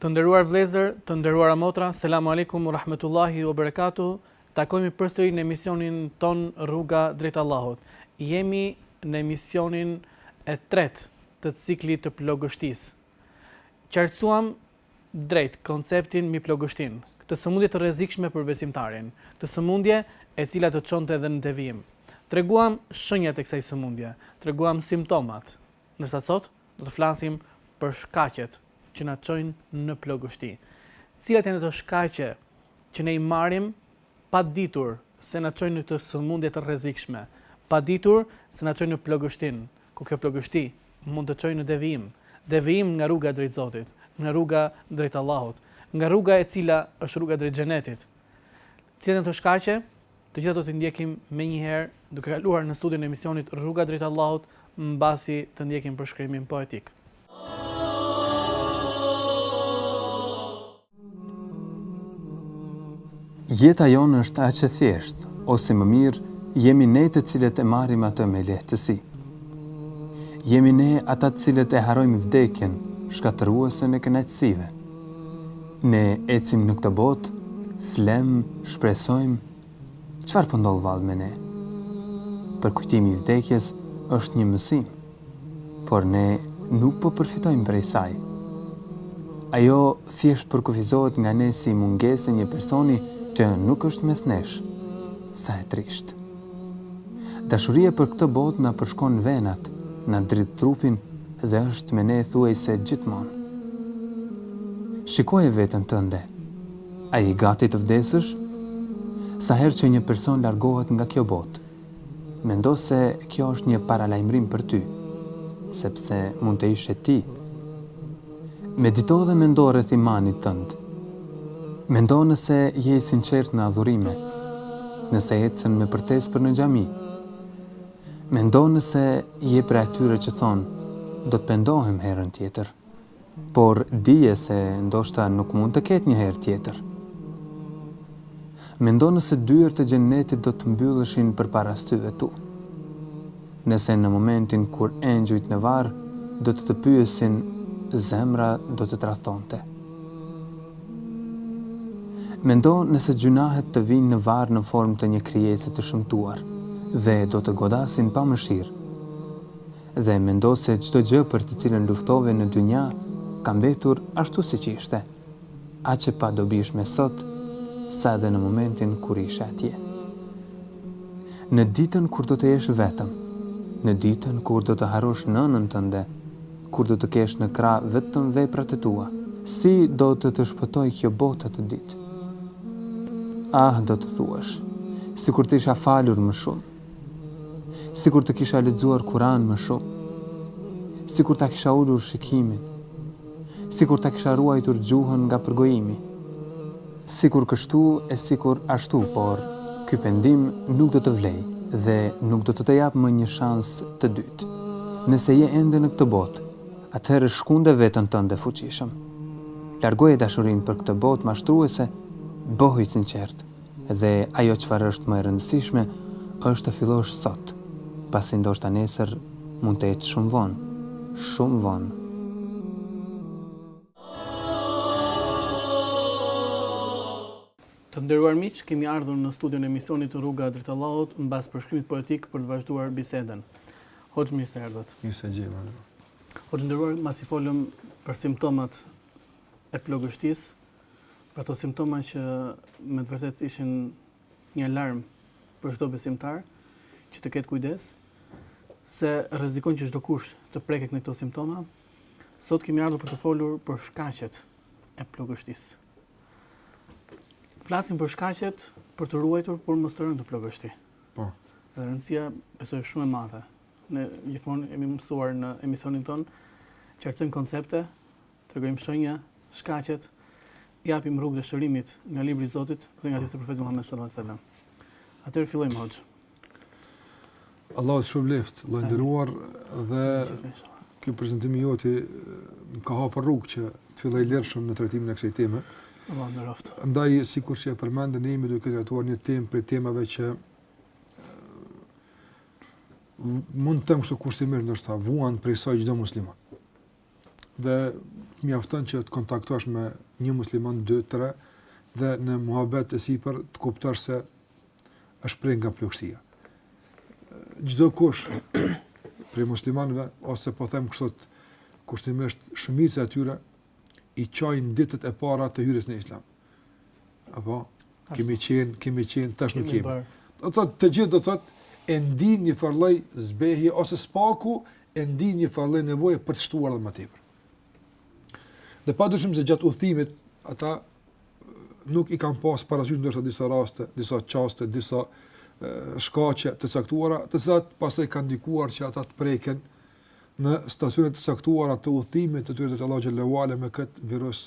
Të nderuar vëllezër, të nderuara motra, Selamu Alejkum u Rahmetullahi u Berekatuhu, takohemi përsëri në emisionin tonë Rruga drejt Allahut. Jemi në emisionin e tretë të ciklit të plogështisë. Qartësuam drejt konceptin mbi plogështinë, këtë sëmundje të rrezikshme për besimtarin, këtë sëmundje e cila të çonte edhe në devijim. Treguam shenjat e kësaj sëmundje, treguam simptomat, Ndërsa sot do të flasim për shkaqet që na çojnë në plogështi. Cilat janë ato shkaqe që ne i marrim pa ditur se na çojnë në këtë sëmundje të rrezikshme, pa ditur se na çojnë në plogështinë, ku kjo plogështi mund të çojë në devijim, devijim nga rruga drejt Zotit, nga rruga drejt Allahut, nga rruga e cila është rruga drejt Xhenetit. Cilat janë ato shkaqe Të gjitha do t'i ndjekim menjëherë duke kaluar në studion e emisionit Rruga drejt Allahut mbasi të ndjekim përshkrimin poetik. Jeta jonë është aq e thjeshtë, ose më mirë, jemi ne të cilët e marrim atë me lehtësi. Jemi ne ata të cilët e harrojmë vdekjen, shkatërruesen e kënaqësive. Ne ecim në këtë botë, flem, shpresojmë, çfarë po ndodh vallë me ne? Përkujtimi i vdekjes është një mësim, por ne nuk po përfitojmë prej saj. Ajo thjesht përkufizohet nga ne si mungesë e një personi që nuk është mes nesh. Sa e trishtë. Dashuria për këtë botë na përshkon venat, na dridh trupin dhe është me ne thuajse gjithmonë. Shikoje veten tënde, a je gati të vdesësh? Sa herë që një person largohet nga kjo botë, mendo se kjo është një paralajmërim për ty, sepse mund të ishe ti. Medito dhe mendo rreth imanit tënd. Mendo nëse je i sinqertë në adhurime, nëse ecën me përtesë për në xhami. Mendo nëse je prej atyre që thonë, Do të pendohem herën tjetër. Por dije se ndoshta nuk mund të ketë një herë tjetër. Mendo nëse dyert e xhennetit do të mbylleshin përpara syve tu. Nëse në momentin kur engjujt në varr do të të pyesin zemra do të tradhtonte. Mendo nëse gjynahet të vijnë në varr në formë të një krijese të shëmtuar dhe do të godasin pa mëshirë. Dhe mendo se çdo gjë për të cilën luftove në dynja ka mbetur ashtu siç ishte. aq e padobishme sot sa edhe në momentin kur ishe atje. Në ditën kur do të jesh vetëm, në ditën kur do të harrosh nënën tënde, kur do të kesh në krah vetëm veprat e tua, si do të të shpëtojë kjo botë atë ditë? Ah, do të thuash, sikur të isha falur më shumë. Sikur të kisha lexuar Kur'an më shumë. Sikur ta kisha ulur shikimin. Sikur ta kisha ruajtur gjuhën nga përgojimi. Sikur kështu e sikur ashtu, por ky pendim nuk do të vlejë dhe nuk do të të jap më një shans të dytë. Nëse je ende në këtë botë, atëherë shkunde veten tënde fuqishëm. Largoje dashurinë për këtë botë mashtruese, bëhu i sinqertë. Dhe ajo çfarë është më e rëndësishme është të fillosh sot, pasi ndoshta nesër mund të jetë shumë vonë, shumë vonë. Të nderuar miq, kemi ardhur në studion e emisionit Rruga drejt Allahut mbas përshkrimit poetik për të vazhduar bisedën. Hoxhë mirë se erdhët. Mirë se ju gjeta. Hoxhë i nderuar, mbasi folëm për simptomat e plogështisë, Ato simptoma që me të vërtet ishin një alarm për çdo besimtar që të ketë kujdes se rrezikon që çdokush të preket me këto simptoma. Sot kemi ardhur për të folur për shkaqet e plogështisë. Flasim për shkaqet për t'u ruajtur për mos të rënë në plogështi. Po. Dhe rëndësia besoj shumë e madhe. Ne gjithmonë kemi mësuar në emisionin ton, qartësojmë koncepte, Tregojmë shenja, shkaqet, japim rrugët e shërimit nga libri i Zotit dhe nga hadithet e profetit Muhammed sallallahu alaihi wasallam. Atëherë fillojmë hoxh. Allahu të shpërbleft, vëlla i nderuar dhe ky prezantim i joti më ka hapur rrugë që të filloj lirshëm në trajtimin e kësaj teme. Allahu të nderoft. Andaj sikur që e përmende ne jemi duke trajtuar një temë prej temave që mund të them kështu kushtimisht ndoshta vuan prej saj çdo musliman. dhe të mjafton që të kontaktosh me një musliman 2 3 dhe në muhabet të sipër të kuptosh se është prek nga plogështia. Çdokush prej muslimanëve ose po them kështu kushtimisht shumica e tyre i qajnë ditët e para të hyrjes në islam. Apo Kemi qenë, kemi qenë, tash nuk kemi. Do të thotë të gjithë do të thotë e ndin një farlloj zbehje ose spaku e ndin një farlloj nevoje për të shtuar edhe më tepër. Dhe pa dyshim se gjatë udhëtimit ata nuk i kanë pas parasysh në disa raste, disa çaste, disa shkaqe të caktuara, të cilat pastaj kanë ndikuar që ata të preken në stacione të caktuara të udhëtimit të tyre te Allahu xhele ue ala me kët virus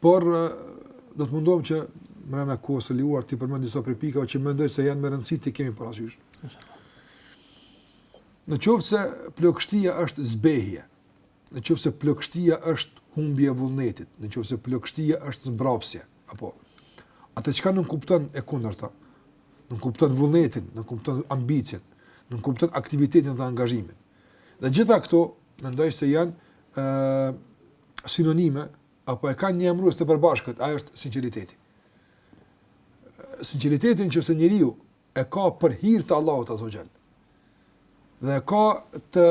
Por do të mundohem që mbrenda kohës së lejuar t'i përmend disa prej pikave që mendoj se janë me rëndësi të kemi parasysh. Në qoftë se plagështia është zbehje, në qoftë se plagështia është humbje e vullnetit, në qoftë se plagështia është zbrapsje, apo atë çka nënkupton e kundërta, nënkupton vullnetin, nënkupton ambicien, nënkupton aktivitetin dhe angazhimin. Dhe gjitha këto mendoj se janë ë sinonime apo e kanë një emërues të përbashkët, ajo është sinqeriteti. Sinqeritetin nëse njeriu e ka për hir të Allahut azze ve xhel. Dhe e ka të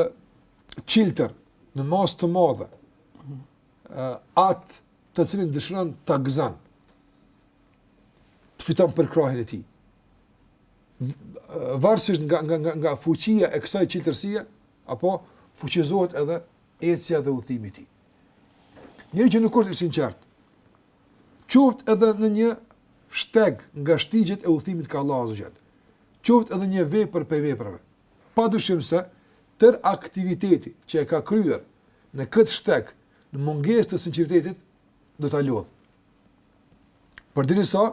çiltër në masë të madhe. At të cilin dëshiron ta gëzon, ta fiton përkrahjen e tij. Varësisht nga nga nga nga fuqia e kësaj çiltërsie, Po fuqizohet edhe ecja dhe udhëtimi i tij. Njeri që nuk është i sinqertë, qoftë edhe në një shteg nga shtigjet e udhëtimit ka Allahu azze ve xhel. Qoftë edhe një vepër prej veprave. Padyshim se tër aktiviteti që e ka kryer në këtë shteg në mungesë të sinqeritetit do ta lodh. Përderisa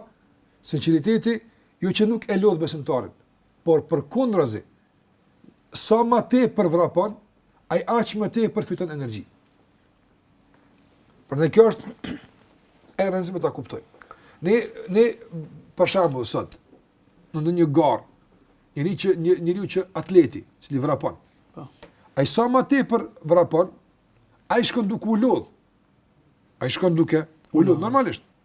sinqeriteti jo që nuk e lodh besimtarin, por përkundrazi Sa ma tepër vrapon, ai aq më tepër fiton energji. Për ne kjo është e rëndësishme ta kuptojmë. Ne ne për shembull sot në ndonjë garë, njeriu që një njeriu që atleti, i cili vrapon. Po. Ai sa më tepër vrapon, ai shkon duke u lodh. Ai shkon duke u lodh normalisht.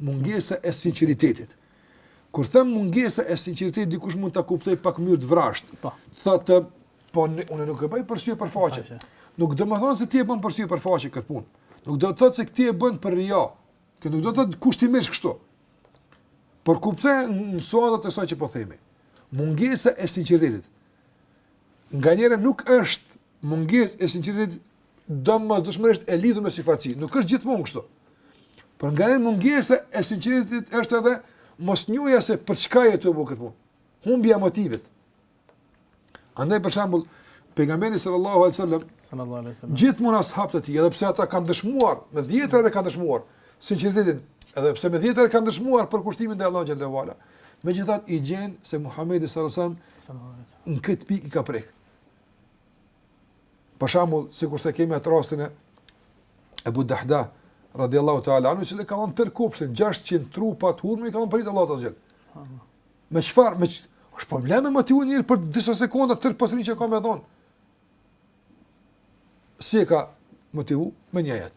Mungesa e sinqeritetit. Kur them mungesa e sinqeritetit, dikush mund ta kuptojë pak mënyrë të vrazhdë. Po. Thotë, po unë nuk e bëj për sy për faqe. Nuk do të thotë se ti e bën për sy për faqe këtë punë. Nuk do të thotë se ti e bën për ria. Kjo nuk do të thotë kushtimisht kështu. Por kuptoj në suaza të kësaj që po themi. Mungesa e sinqeritetit. Nganjëherë nuk është mungesë e sinqeritetit domosdoshmërisht e lidhur me syfaqësi. Nuk është gjithmonë kështu. Por nganjëherë mungesa e sinqeritetit është edhe mosnjohja se për çka je tu bë kët punë. Humbja e motivit. Andaj për shembull, pejgamberi sallallahu alajhi wasallam sallallahu alajhi wasallam gjithmonë ashabët e tij, edhe pse ata kanë dëshmuar, me dhjetëra herë kanë dëshmuar sinqeritetin, edhe pse me dhjetëra herë kanë dëshmuar përkushtimin te Allahu xhelle ve ala. Megjithatë i gjen se Muhamedi sallallahu alajhi wasallam në këtë pikë i ka prek. Për shembull, sikurse kemi atë rastin e Ebu Dahdah, radiallahu ta'ala anhu, që e ka dhënë tërë kopshtin, 600 trupa të hurmave, ka dhënë për hir të Allah të gjithë. Me çfarë, me çfarë, është probleme me motivu njeri për disa sekonda tërë pasurinë që ka me dhënë. Si e ka motivu? Me një ajet.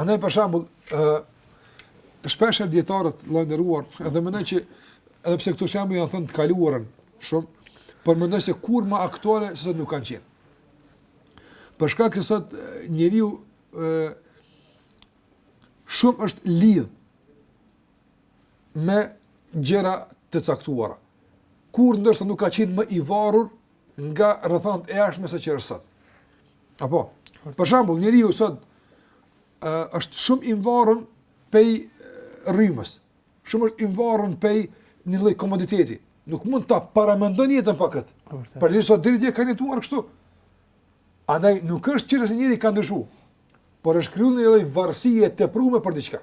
Andaj për shembull, e shpeshherë dijetarët, vëlla i nderuar, edhe mendoj që edhe pse këto shembuj janë thënë në të kaluarën shumë, por mendoj se kurrë më aktuale se sot nuk kanë qenë. Për shkak se sot njeriu ë shumë është lidh me gjëra të caktuara. Kurrë ndoshta nuk ka qenë më i varur nga rrethanat e jashtme se ç'është sot. Apo, për shembull, njeriu sot uh, është shumë i varur prej rrymës, shumë është i varur prej një lloj komoditeti, nuk mund ta paramendon jetën pa këtë, për që sot deri dje kanë jetuar kështu, Andaj nuk është që se njeriu ka ndryshu, por është kriju një lloj varësie e teprume për diçka.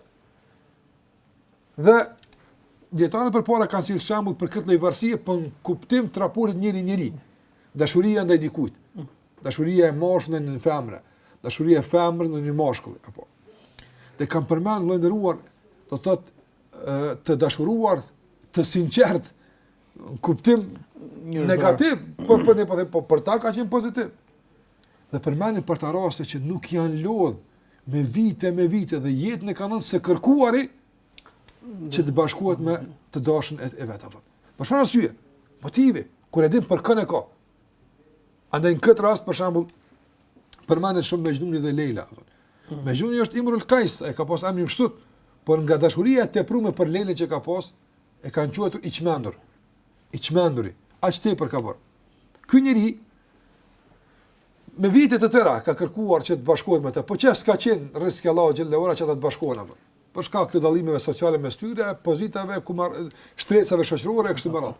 Dhe dijetarët përpara kanë si shembull për këtë lloj varësie por në kuptim të raportit njeri-njeri, dashuria ndaj dikujt. Dashuria e mashkullit ndaj një femre, dashuria e femrës ndaj një mashkulli, apo. Dhe kanë përmend, vëlla i nderuar, do thotë të dashuruar, të sinqertë, në kuptimin negativ, por po ne po them po për ta ka qenë pozitiv. Dhe përmendin për ta raste që nuk janë lodh me vite me vite dhe jetën e kanë dhënë së kërkuari që të bashkohet me të dashën e, e vet apo. Për çfarë arsye? Motivi, kur e din për kënd e ka, Andaj në këtë rast për shembull përmendet shumë Mexhnuni dhe Lejla. Hmm. Mexhnuni është Imrul Kajs, e ka pas emrin kështu, por nga dashuria e tepruar për Lejlën që ka pas, e kanë quajtur i çmendur. I çmenduri, aq tepër ka bërë. Ky njeri me vite të tëra ka kërkuar që të bashkohet me të, po s'e ka qenë risk Allahu xhel-le ve ala që ata të bashkohen apo. Për shkak të dallimeve sociale mes tyre, pozitave kur marrim shtresave shoqërore kështu me radhë.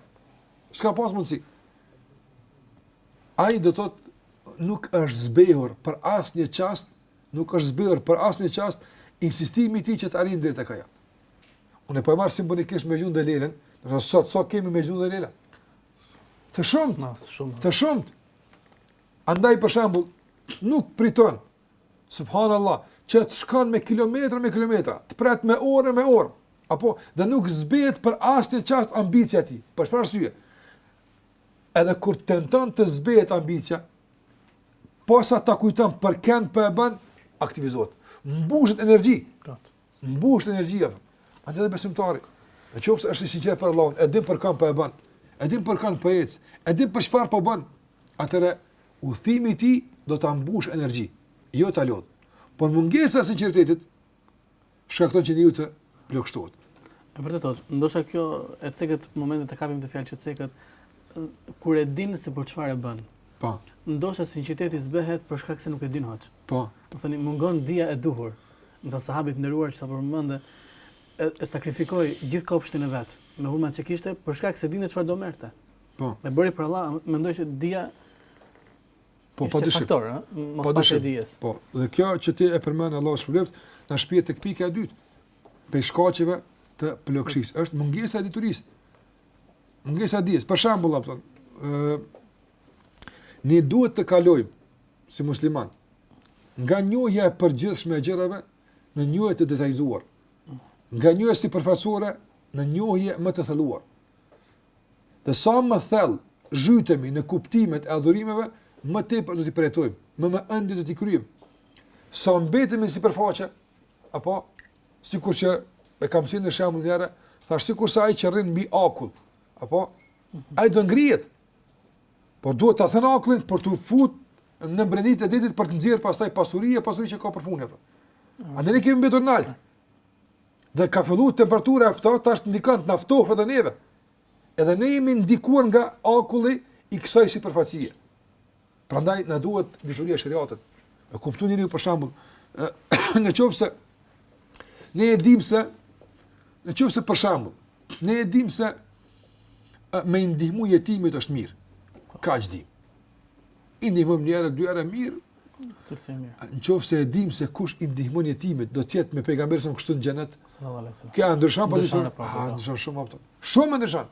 S'ka pas mundësi. Ai do thotë nuk është zbehur për asnjë çast, nuk është zbehur për asnjë çast insistimi i tij që të arrijë deri tek ajo. Unë po e marr simbolikisht Mexhnun dhe Lejlën, do thotë sot sot kemi Mexhnun dhe Lejla. Të shumtë, të shumtë. Andaj për shembull nuk priton Subhanallah, që të shkon me kilometra me kilometra, të pret me orë me orë, apo dhe nuk zbehet për asnjë çast ambicia e tij. Për çfarë arsye? Edhe kur tenton të zbehet ambicia, posa ta kujton për kënd po e bën, aktivizohet. Mbushet energji. Mbushet energji. Andaj besimtari, Në qoftë se është i sinqertë për Allahun, e din për kë po e bën. E din për kë po ec. E din për çfarë po bën. Atëherë adhurimi i tij do ta mbush energji, jo ta lodh. Por mungesa e sinqeritetit shkakton që njeriu të plogështohet. E vërtetë, ndoshta kjo që e cekët, në moment e kapim atë fjalë që cekët kur e din se për çfarë e bën. Po. Ndoshta sinqeriteti zbehet për shkak se nuk e din, hoxhë. Po. Do të thoni mungon dija e duhur. Do të thotë sahabi i nderuar që sa përmendëm e sakrifikoi gjithë kopshtin e vet me hurmat që kishte për shkak se dinte çfarë do merrte. Po. E bëri për Allah, mendoj që dija Po pa dyshim. Faktor, ha? Pa dyshim. Dijes. Po. Dhe kjo që ti e përmend Allahu subhanahu wa taala, na shpie tek pika e dytë. Prej shkaqeve të plogështisë. Është mungesa e diturisë. Mungesa e dijes. Për shembull, apo ë Ne duhet të kalojmë si musliman nga njohja e përgjithshme e gjërave në njohje të detajzuar. Nga njohja sipërfaqësore në njohje më të thelluar. Dhe sa më thellë zhytemi në kuptimet e adhurimeve, më tepër do t'i përjetojmë, më me ëndje do t'i kryejmë. Sa mbetemi në sipërfaqe, apo sikur që e kam thënë një shembull njëherë, thashë sikurse ai që rrin mbi akull, apo ai do ngrihet, Por duhet ta then akullin për t'u fut në brendi të detit për të nxjerr pastaj pasuri e pasuri që ka përfundi. Andaj ne kemi mbetur nalt. Dhe ka filluar temperatura e ftohtë, tash ndikon të na ftohë edhe neve. Edhe ne jemi ndikuar nga akulli i kësaj sipërfaqësie. Prandaj na duhet dituria e sheriatit. Me kuptu njeriu për shembull, në qoftë se ne e dimë se në qoftë se për shembull, ne e dimë se me ndihmu jetimit është mirë. Kaq dimë. I ndihmojmë një herë, dy herë, mirë. Të të mirë. Në qoftë se e dimë se kush i ndihmon jetimit, do të jetë me pejgamberin kështu në xhenet. Sallallahu alaihi wasallam. Kjo ndryshon po. Ndryshon shumë ato. Shumë ndryshon.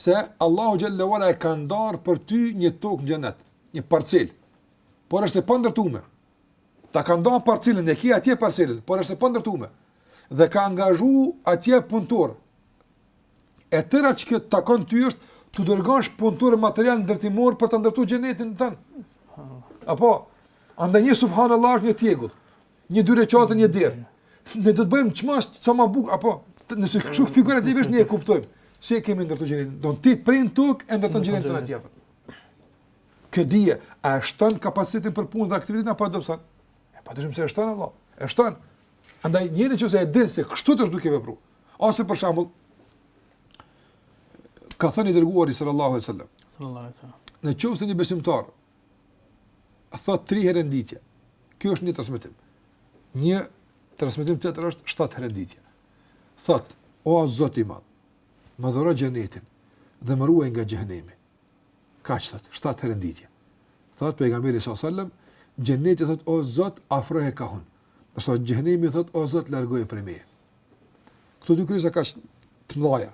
se Allahu xhelle ve ala e ka ndarë për ty një tokë në xhenet, një parcelë. Por është e pandërtume. Ta ka nda parcelën e ke atje parcelën, por është e pandërtume. Dhe ka angazhu atje punëtorë. E tëra çka të takon ty është të dërgosh punëtorë e material ndërtimor për ta ndërtu xhenetin tënd. Apo, aty një subhanAllah është një tjegull. Një dy rekate një derë. Ne do të bëjmë çmos sa ma bukur apo nëse kshu figurativisht ne e kuptojmë. Se jemi duke ndërtuar xhenetin, domethënë tuj e ndërtu xhenetin tonë atje. Kjo dije, a shton kapacitetin për punë dhe aktivitetin apo dobëson? E pa dyshim se shton apo. E shton. Andaj njeriu nëse e din se kështu është duke vepru. Ose për shembull, ka thënë i dërguari sallallahu alaihi wasallam. Sallallahu alaihi wasallam. Në qoftë se një besimtar thot 3 herë n'ditje. Ky është një transmetim. Një transmetim tjetër është 7 herë n'ditje. Thot, o Zoti i Madh, më dhuro xhenetin dhe më ruaj nga xhehenemi. Kaq thot, 7 herë nditje. Thot pejgamberi sallallahu alajhi wasallam, xheneti thot o Zot afroje kah un. Do thot xhehenemi thot o Zot largoje prej meje. Këto dy krijesa kaq të mëdha.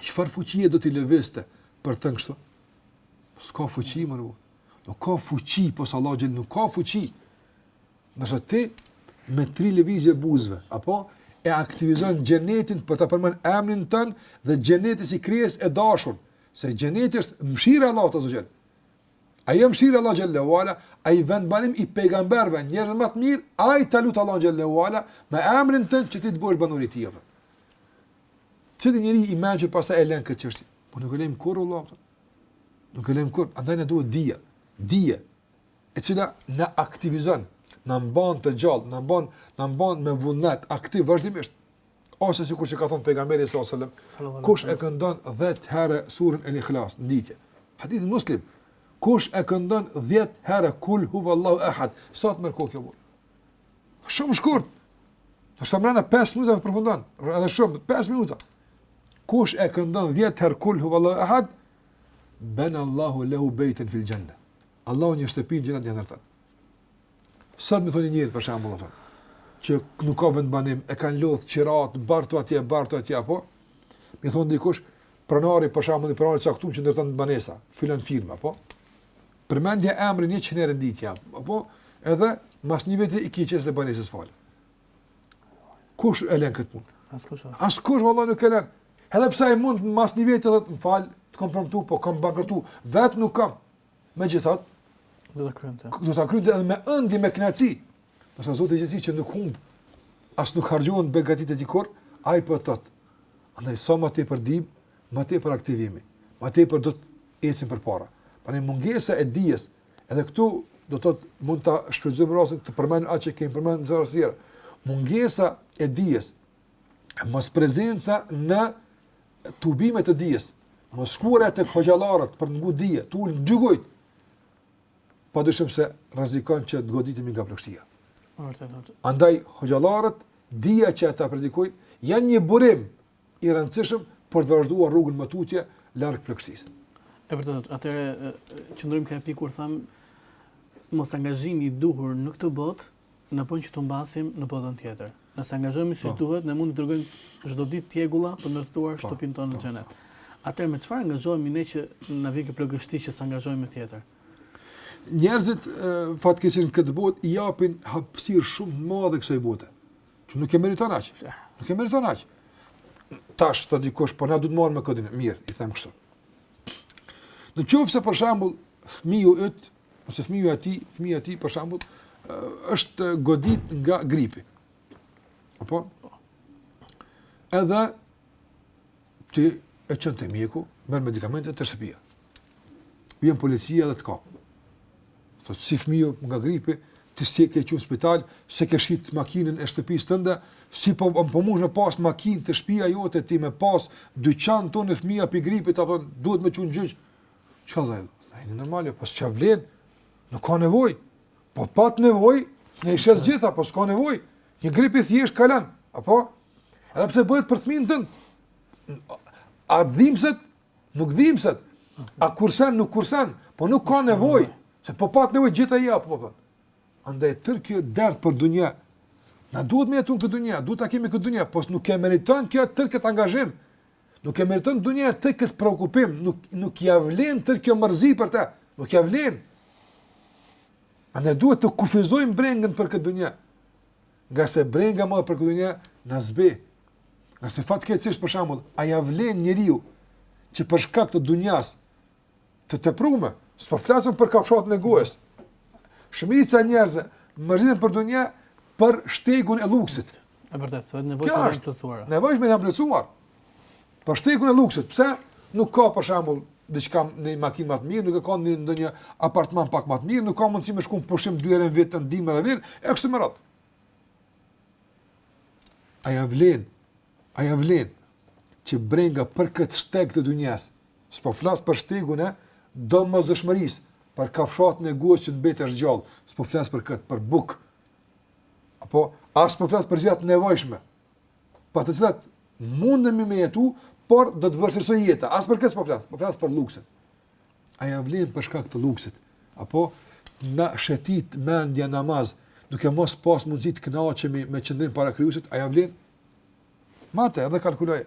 Çfarë fuqie do t'i lëvizte për të thënë kështu? S'ka fuqi në botë. Nuk ka fuqi, pos Allahut nuk ka fuqi. Nëse ti me tri lëvizje buzëve, apo e aktivizon xhenetin për të përmend emnin tënd dhe xheneti si krijesë e dashur, se xheneti është mshira e Allahut azze ue xhel. Ajo mshira e Allahut xhelle ue ala, ai vendbanim i pejgamberve njerëzve ma të mirë, ai ta lut Allahun xhelle ue ala me emnin tënd që ty të bëjë banor të tij. Cili njeri i mençur pastaj e lën këtë çështje? Po nuk e lejmë kurrë vallahi. Nuk e lejmë kurrë, andaj na duhet dija. Dija e cila na aktivizon, na mban të gjallë, na mban, na mban me vullnet aktiv vazhdimisht. Ose sikur që ka thënë pejgamberi sallallahu alajhi wasallam, kush e këndon 10 herë surën El-Ikhlas n'ditje. Hadith n'Muslim. Kush e këndon 10 herë kul huwallahu ahad, sa të merr kohë kjo. Shumë shkurt. Do të thonë në 5 minuta e përfundon, edhe shumë, 5 minuta. Kush e këndon 10 herë kul hu vallahu ahad, ben Allahu lehu bejten fil gjenne. Allahu një shtëpi në xhenet ia ndërton. Sot me i thon njerit për shembull, thon, që nuk ka vend banim, e kanë lodhë qirat, bartu atje, bartu atje, apo? Me i thonë dikush, pronari për shembull, pronari i caktum që ndërton banesa, filan firma, apo? Përmendje emrin njëqind herë n'ditje, apo edhe mas një viti i ki çelsat e banesës falas. Kush e lën këtë punë? Askush. Askush valla nuk e lën. Edhe pse ai mund mas një viti të thotë m'fal, kom bankrotu, po kam bankrotu, vet nuk kam. Megjithatë, do ta kryente. Do ta kryente edhe me ëndje me kënaqësi. Nëse Zoti i gjithësisë që nuk humb, as nuk harxhon begatitë e Tij kurrë, ai po thot. Andaj sa më tepër dim, më tepër aktivohemi, më tepër do të ecim përpara. Prandaj mungesa e dijes, edhe këtu do të thotë mund ta shfrytëzojmë rastin të përmend atë që kemi përmendur në rastin tjetër. Mungesa e dijes, mos prezenca në tubimet e dijes, mos shkuarja tek hoxhallarët për të ngu dije, t'u ul n'dy gjunjë. Pa dyshim se rrezikon që të goditemi nga plogështia. Andaj hoxhallarët dija që ata predikojnë janë një burim i rëndësishëm për të vazhduar rrugën më tutje larg plogështisë. E vërtetë, atëherë qëndrojmë këtu pikë kur them mos angazhimi i duhur në këtë botë në punë që të mbërrijmë në botën tjetër. Nëse angazhohemi siç po. duhet, ne mund të dërgojmë çdo ditë tjegulla për të ndërtuar po. shtëpinë tonë në po. xhenet. Atëherë me çfarë angazhohemi ne që na vjen kjo plogështi që të angazhohemi tjetër? Njerëzit fatkeqësisht këtë botë i japin hapësirë shumë të madhe kësaj bote. Që nuk e meriton aq. Nuk e meriton aq. Tash thotë dikush, po na duhet me u marrë me këtë. Mirë, i them kështu. Në qoftë se për shembull, fëmiu yt, ose fëmiu i tij, fëmiu i tij për shembull, është godit nga gripi. Apo? Edhe Ti e çon te mjeku, merr medikamentet te shtëpia. Vjen policia dhe të kap. Thotë si fëmiu nga gripi, ti s'e ke çu në spital, s'e ke shit makinën e shtëpisë tënde, si po mun me pas makinë te shtëpia jote ti me pas dyqan tënë fëmia pi gripit apo duhet me çu në gjyq. Çka thu? A je normal, po s'ja vlen. Nuk ka nevojë. Po pat nevojë, ne i shes gjitha apo s'ka nevojë. Një grip i thjeshtë kalon, apo? Edhe pse bëhet për fëmin tën. A dhimbset? Nuk dhimbset. A kursen nuk kursen, po nuk ka nevojë, se po pat nevojë gjitha jep apo po. Andaj tërë ky dert për dunja. Na duhet me jetu në këtë dunja, duhet ta kemi këtë dunja, po nuk e meriton kjo tërë këtë angazhim. Nuk e meriton dunjaja tërë këtë preokupim, nuk nuk ia vlen tërë kjo mërzi për të. Nuk ia vlen. Andaj duhet të kufizojmë brengën për këtë dunja. Ngase brenga ma për këtë dunja na zbeh. Ngase fatkeqësisht për shembull, a ja vlen njeriu që për shkak të dunjas të teprume, s'po flasim për kafshatën e gojës. Shumica e njerëzve mërziten për dunja për shtegun e luksit. E vërtetë, vetë nevojat i kanë të plotësuara. Nevojat i kanë plotësuar. Për shtegun e luksit, pse nuk ka për shembull diçka, një makinë më të mirë, nuk e ka ndonjë apartament pak më të mirë, nuk ka mundësi me shku në pushim dy herë në vit në dimër edhe verë, e kështu me radhë. A ja vlen? A ja vlen? Që brenga për këtë shteg të dunjas, s'po flas për shtegun e domosdoshmërisë, për kafshatën e gojës që të mbetesh gjallë, s'po flas për këtë, për bukë, Apo, as po flas për gjërat e nevojshme, pa të cilat mundemi me jetu, por do të vështirësohet jeta, as për këtë s'po flas, po flas për luksin. A ja vlen për shkak të luksit, apo, na shëtit mendja në namaz, duke mos pas mundësi të kënaqemi me qëndrim para krijuesit, a ja vlen? Mate, edhe kalkuloje.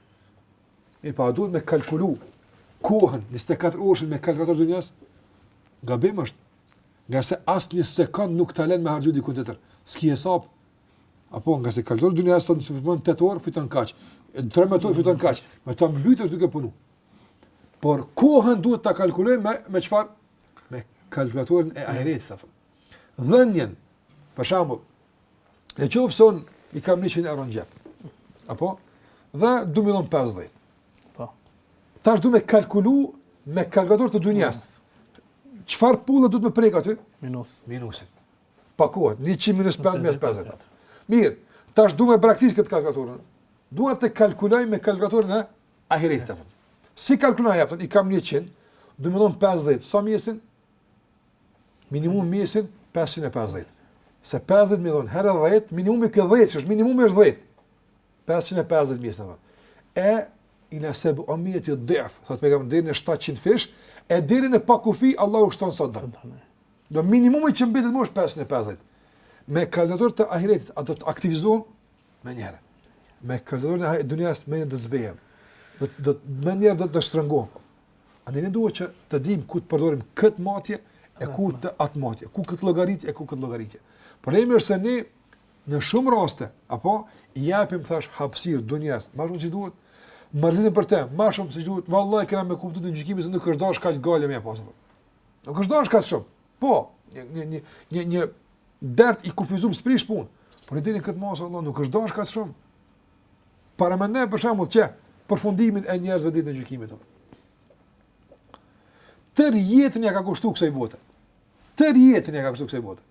Mirëpo, po, a duhet me kalkulu kohën, 24 orëshin me kalkulator të dunjas? Gabim është, ngase asnjë sekund nuk të len me harxhu dikun tjetër. S'ki hesap, apo ngase kalkulatori i dunjas të thotë fiton 8 orë, fiton kaq, 13 orë, fiton kaq, me të mbyt është duke punu. Por kohën duhet të kalkuloj me, me çfarë? Me kalkulatorin e ahiretit, të themi. Dhënien, për shambull, Në qoftë se unë i kam 100 euro në xhep. Apo dhe du me dhon 50. Po. Tash du me kalkulu me kalkulator të dunjas. Çfarë pulla do të më preket aty? Minus. Minusin. Pakohet 100 minus 50 50. Mirë. Tash du me braktis këtë kalkulator. Dua të kalkuloj me kalkulatorin e ahiretit. Si kalkuloj apo i kam 100, du me dhon 50. Sa më jesin? Minimum më jesin 550. Se 50 me i dhon herë 10, minimumi ke 10, është minimumi është 10. 550 më jesin apo. E ila seb'imieti di'f, thotë pejgamberi deri në 700 fish, e deri në pa kufi Allahu shton sa të dojë. minimumi që mbetet më është 550. Me kalkulator të ahiretit, a do të aktivizohem menjëherë? Me kalkulatorin e dunjas menjëherë do të zbehem. Do do menjëherë do të shtrëngohem. Andaj ne duhet që të dimë ku të përdorim këtë matje e ku të atë matje, ku këtë llogaritje e ku këtë llogaritje. Problemi është se ne në shumë raste apo i japim thash hapësirë dunjas, më shumë si duhet, mërzitemi për të, më shumë si duhet, vallahi kena me kuptuar ditën e gjykimit se nuk është dashka kaq gajle me pas. Nuk është dashka kaq shumë. Po, një një një një një dert i kufizuar s'prish punë. Por deri në këtë masë vallah nuk është dashka kaq shumë. Paramendojmë për shembull që përfundimin e njerëzve ditën e gjykimit. Tërë jetën ia ka kushtuar kësaj bote. Tërë jetën ia ka kushtuar kësaj bote.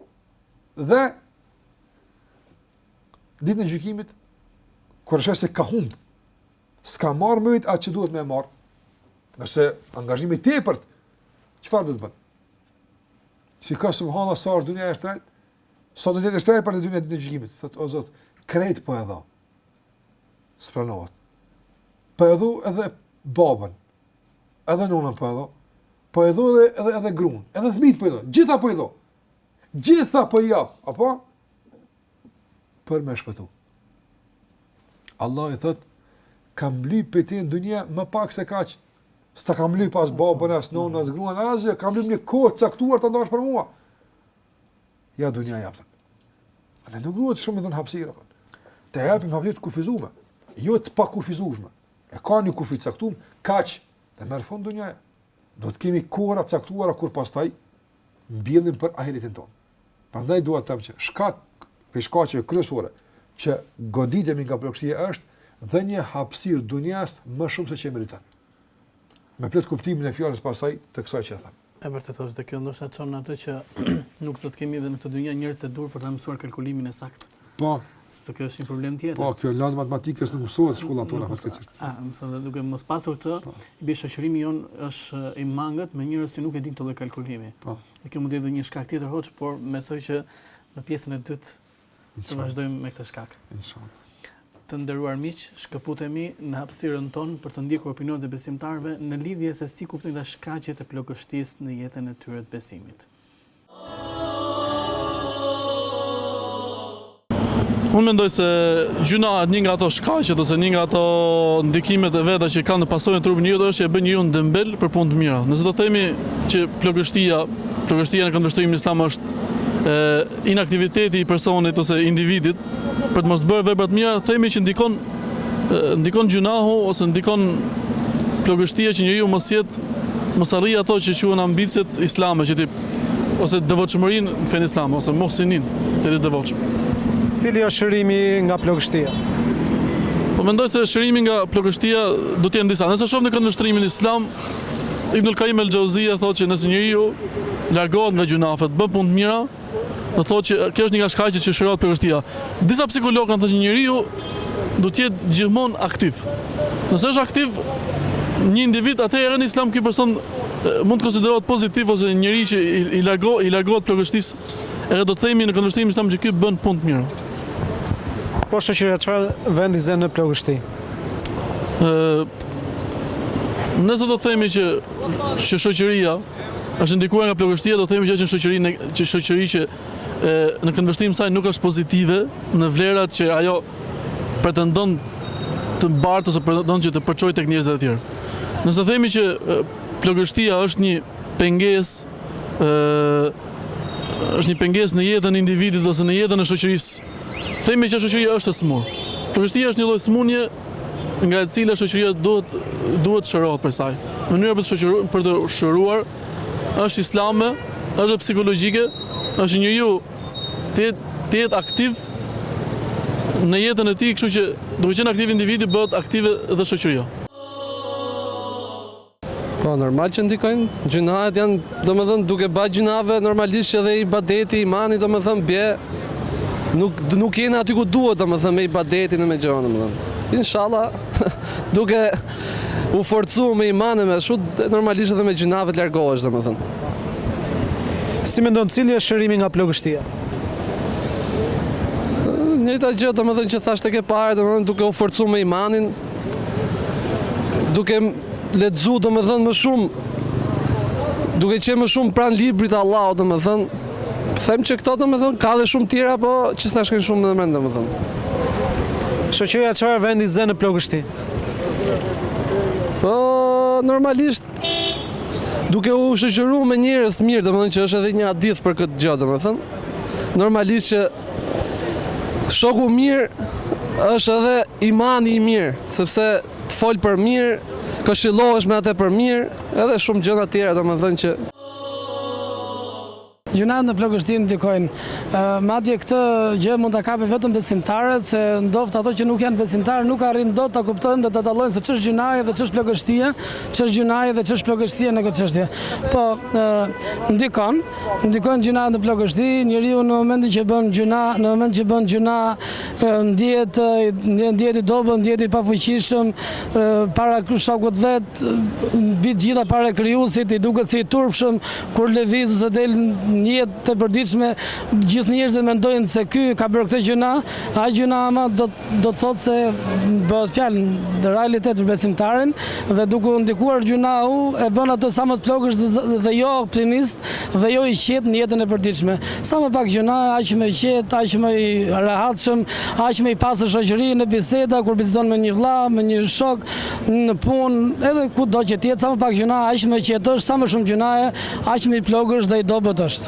Dhe ditën e gjykimit kur e sheh se ka humb, s'ka marrë me vete atë që duhet me marrë. Ngase angazhimi i tepërt, çfarë do të bën? Si ka subhanallahu sa dunjaja është, Sa do të jetë e shtrenjtë për të dunjaja ditën e gjykimit. Thotë o Zot, krejt po e dho. S'pranohet. Po e dho edhe babën. Edhe nonën po e dho. Po e dho edhe edhe, edhe gruan, edhe fëmijët po i dho. Gjitha po i dho. Gjitha po i jap, apo për me shpëtu. Allah i thotë kam lyp prej teje në dunja më pak se kaq. S'ta kam lyp as babën, as nonën, as gruan, as gjë, kam lyp një kohë të caktuar të ndash për mua. Ja dunja ja pëtën. A ne nuk duhet shumë t'i dhënë hapsira, t'i japim hapsira të kufizume, jo të pakufizume, e ka një kufi të caktum, kaq dhe merr fund dunja ja. Do të kemi kohëra të caktuara kur pastaj mbjellim për ahiretin tonë. Prandaj duhet të them që shkak, prej shkaqeve kryesore, që goditemi nga plogështia është dhënia hapsirë dunjasë më shumë seç e meriton. Me plot kuptimin e fjalës pasaj të kësaj që e thamë. E vërtetë është dhe kjo ndoshta çon në atë që nuk do të kemi edhe në këtë dynja njerëz të duhur për ta mësuar kalkulimin e saktë. Po. Sepse kjo është një problem tjetër. Po, kjo lëndë e matematikës nuk mësohet në shkollat tona fatkeqësisht. Ah, më thënë duke mos pasur të, po. i bëj shoqërimi jonë është i mangët me njerëz që nuk e dinë këtë lloj kalkulimi. Po. Dhe kjo mund të jetë një shkak tjetër hoxhë, por mendoj që në pjesën e dytë Të vazhdojmë me këtë shkak. Inshallah. Të nderuar miq, shkëputemi në hapësirën tonë për të ndjekur opinionet e besimtarëve në lidhje se si i kuptojnë dhe shkaqet e plogështisë në jetën e tyre të besimit. Unë mendoj se gjynahet një nga ato shkaqet ose një nga ato ndikimet e veta që kanë në pasojën e trupit e njeriut është e bën njeriu dembel për punë të mira. Nëse do themi që plogështia, plogështia në këndvështrim islam është e Inaktiviteti i personit ose individit për të mos bërë vepra të mira, themi që ndikon ndikon gjynahu ose ndikon plogështia që njeriu mos jetë mos arrijë ato që quhen ambiciet islame që të ose devotshmërinë në fenë islame ose muhsinin, të jetë i devotshëm. Cili është shërimi nga plogështia? Po mendoj se shërimi nga plogështia do të jenë disa. Nëse shohim në këndvështrimin islam, Ibnul Kajjim el-Xheuzija thotë që nëse njeriu largohet nga gjynahet, bën punë të mira, do thotë që kjo është një nga shkaqet që shërohet plogështia. Disa psikologë kanë thënë që njeriu duhet të jetë gjithmonë aktiv. Nëse është aktiv një individ, atëherë në Islam ky person mund të konsiderohet pozitiv ose një njeri që i largo i largohet plogështisë, edhe do të themi në këndvështrim islam që ky bën punë të mira. Po shoqëria çfarë vendi zë në plogështi? Ë Nëse do të themi që që shoqëria është ndikuar nga plogështia, do të themi që është një shoqëri në që shoqëri që e, në këndvështrim të saj nuk është pozitive në vlerat që ajo pretendon të bartë ose pretendon që të përçojë tek njerëzit e tjerë. Nëse themi që e, plogështia është një pengesë ë është një pengesë në jetën e individit ose në jetën e shoqërisë, themi që shoqëria është e smur. Plogështia është një lloj smunje nga e cila shoqëria duhet duhet të shërohet prej saj. Mënyra për t'u shoqëruar, për t'u shëruar është islame, është psikologjike, është njeriu të jetë të jetë aktiv në jetën e tij, kështu që duke qenë aktiv individi bëhet aktive dhe shoqëria. Po, normal që ndikojnë, gjynahet kanë, do me thënë, duke ba gjynahe, normalisht që dhe ibadeti, imani, do me thënë, bie, nuk, nuk je aty ku duhet, do me thënë, me ibadetin në me gjonë, do me thënë. Inshala, duke u forcu me imanin, më shumë, normalisht dhe më gjynaheve të largohesh, do me thënë. Si mendon, cili është shërimi nga plogështia? E njëjta gjë, do me thënë, që thashë edhe më parë, do me thënë, duke u forcu me imanin, Duke lexuar domethënë më shumë duke qenë më shumë pranë librit të Allahut domethënë them që këto domethënë ka edhe shumë tjera po që s'na shkojnë shumë në mend domethënë. Shoqëria çfarë vendi zë në plogështi? Po normalisht duke u shoqëruar me njerëz të mirë domethënë që është edhe një hadith për këtë gjë domethënë normalisht që Shoku i mirë është edhe imani i mirë, sepse të flet për mirë, këshillohesh me atë për mirë, edhe shumë gjëna tjera domethënë që. Gjynahet në plogështi ndikojnë. Madje këtë gjë mund ta kapin vetëm besimtarët, se ndofta ata që nuk janë besimtarë nuk arrijnë dot ta kuptojnë dhe ta dallojnë se ç'është gjynahi dhe ç'është plogështia, ç'është gjynahi dhe ç'është plogështia në këtë çështje. Po, ndikon. Ndikojnë gjynahet në plogështi, njeriu në momentin që bën gjynah, në momentin që bën gjynah, ndjehet ndjehet i dobët, ndjehet i pafuqishëm, para shokut të vet, mbi të gjitha para krijuesit, i duket si i turpshëm, kur lëviz ose del në jetë të përditshme, gjithë njerëzit mendojnë se ky ka bërë këtë gjynah, ai gjynah ama do do të thotë se bëhet fjalë në realitet për besimtarin dhe duke u ndikuar gjynahu e bën atë sa më të plogësht dhe jo optimist dhe jo i qetë në jetën e përditshme. Sa më pak gjynahe, aq më i qetë, aq më i rehatshëm, aq më i pasur në shoqëri në biseda kur bisedon me një vëlla, me një shok, në punë, edhe kudo që të jetë, sa më pak gjynahe, aq më i qetë është, sa më shumë gjynahe, aq më i plogësht dhe i dobët është.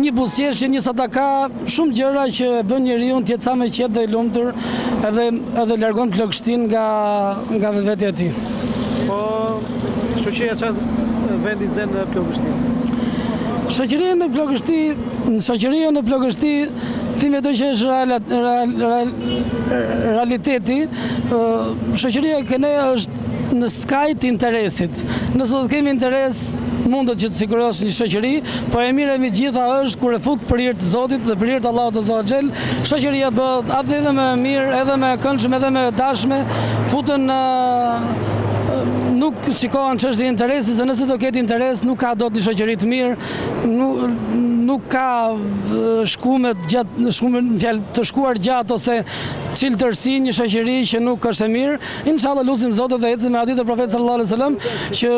Një buzëqeshje, një sadaka, shumë gjëra që e bën njeriu të jetë sa më i qetë dhe i lumtur, edhe edhe largon plogështinë nga nga vetvetja e tij. Po shoqëria çfarë vendi zë në plogështi. Shoqëria në plogështi, në shoqëria në plogështi ti e di që është real, real, real, realiteti, shoqëria këne është në skaj të interesit. Nëse do të kemi interes, mundet që të sigurosh një shoqëri, po e mira mbi të gjitha është kur e fut për hir të Zotit dhe për hir të Allahut Azza ve Xhel, shoqëria bëhet aty edhe më e mirë, edhe më e këndshme, edhe më e dashme, futen në nuk shikohen çështje interesi, se nëse do ketë interes nuk ka dot një shoqëri të mirë, nuk nuk ka shkume gjatë shkume fjalë të shkuar gjatë ose çiltërsi një shoqëri që nuk është e mirë. Inshalla lusim Zotin dhe ecim me hadithin e Profetit sallallahu alejhi ve sellem që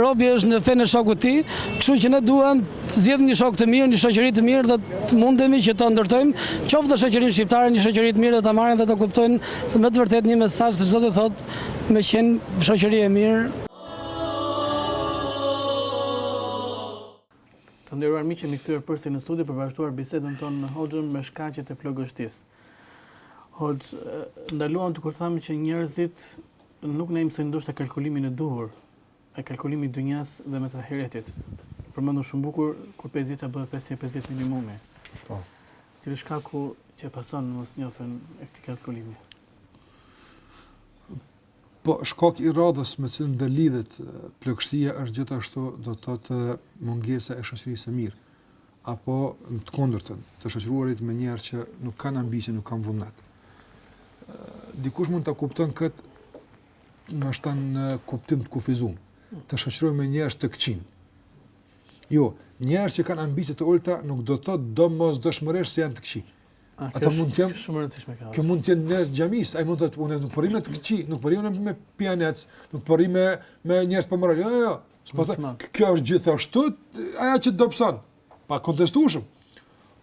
robi është në fenë e shokut të tij, kështu që ne duhem të zgjedhim një shok të mirë, një shoqëri të mirë dhe të mundemi që ta ndërtojmë qoftë dhe shoqërinë shqiptare një shoqëri të mirë dhe ta marrin dhe ta kuptojnë me të vërtetë një mesazh se ç'do të thotë me qenë shoqëri e mirë. Të nderuar miq, jemi kthyer përsëri në studio për vazhduar bisedën tonë me Hoxhën me shkaqet e plogështisë. Hoxhë, ndaluam te kur thamë që njerëzit nuk na e mësojnë ndoshta kalkulimin e duhur, e kalkulimit të dynjas dhe me të ahiretit. Përmendëm shumë bukur kur 5-ta bëhet 550 minimumi. Po. Cili është shkaku që e pason mosnjohjen e këtij kalkulimi? Po, shkak i radhës me të cilin ndërlidhet plogështia është gjithashtu do të thotë mungesa e shoqërisë së mirë. apo në të kundërtën, të shoqëruarit me njerëz që nuk kanë ambicie, nuk kanë vullnet. Dikush mund ta kupton këtë ndoshta në kuptim të kufizuar, të shoqërohem me njerëz të këqij. Jo, njerëz që kanë ambicie të ulta nuk do të thotë domosdoshmërisht se janë të këqij. Ah, Ata mund të jenë, shumë e rëndësishme kjo. Që mund të jenë njerëz xhamis, ai mund të thotë unë nuk po rri me të këqij, nuk po rri me pianecë, nuk po rri me njerëz pa moral. Jo, jo, jo. Kjo është gjithashtu ajo që të dobëson, pakontestueshëm.